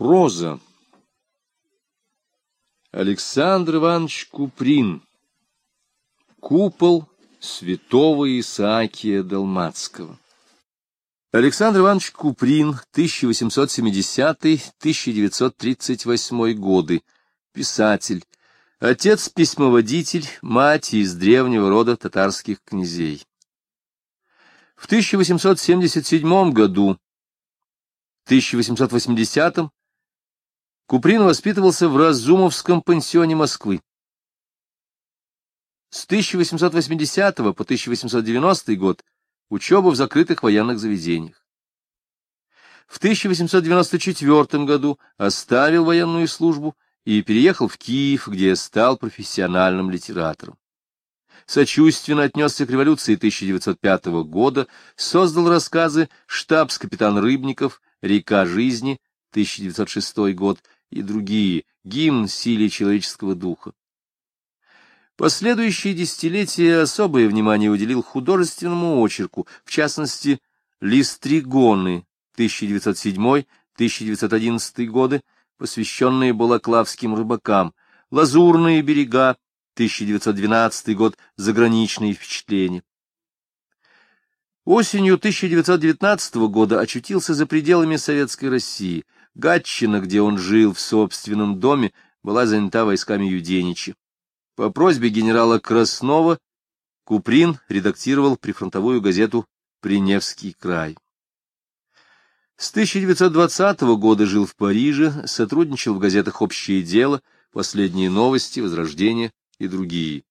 Проза. Александр Иванович Куприн. Купол святого Исаакия Далмацкого. Александр Иванович Куприн, 1870-1938 годы, писатель, отец-письмоводитель, мать из древнего рода татарских князей. В 1877 году, 1880 Куприн воспитывался в Разумовском пансионе Москвы. С 1880 по 1890 год учеба в закрытых военных заведениях. В 1894 году оставил военную службу и переехал в Киев, где стал профессиональным литератором. Сочувственно отнесся к революции 1905 года, создал рассказы «Штабс-капитан Рыбников», «Река жизни», 1906 год и другие, гимн силе человеческого духа. Последующие десятилетия особое внимание уделил художественному очерку, в частности, «Листригоны» 1907-1911 годы, посвященные балаклавским рыбакам, «Лазурные берега» 1912 год, «Заграничные впечатления». Осенью 1919 года очутился за пределами Советской России – Гатчина, где он жил в собственном доме, была занята войсками Юденича. По просьбе генерала Краснова Куприн редактировал прифронтовую газету «Приневский край». С 1920 года жил в Париже, сотрудничал в газетах «Общее дело», «Последние новости», «Возрождение» и другие.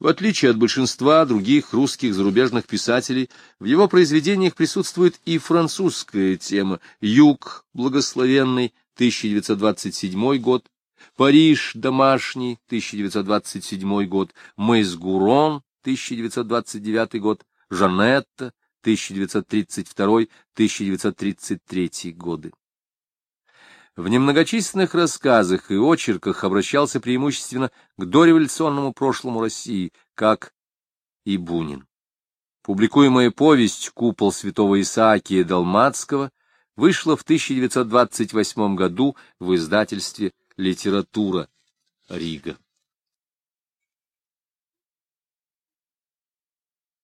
В отличие от большинства других русских зарубежных писателей, в его произведениях присутствует и французская тема «Юг благословенный» 1927 год, «Париж домашний» 1927 год, «Мейсгурон» 1929 год, «Жанетта» 1932-1933 годы. В немногочисленных рассказах и очерках обращался преимущественно к дореволюционному прошлому России, как и Бунин. Публикуемая повесть «Купол святого Исаакия Далмацкого» вышла в 1928 году в издательстве «Литература. Рига».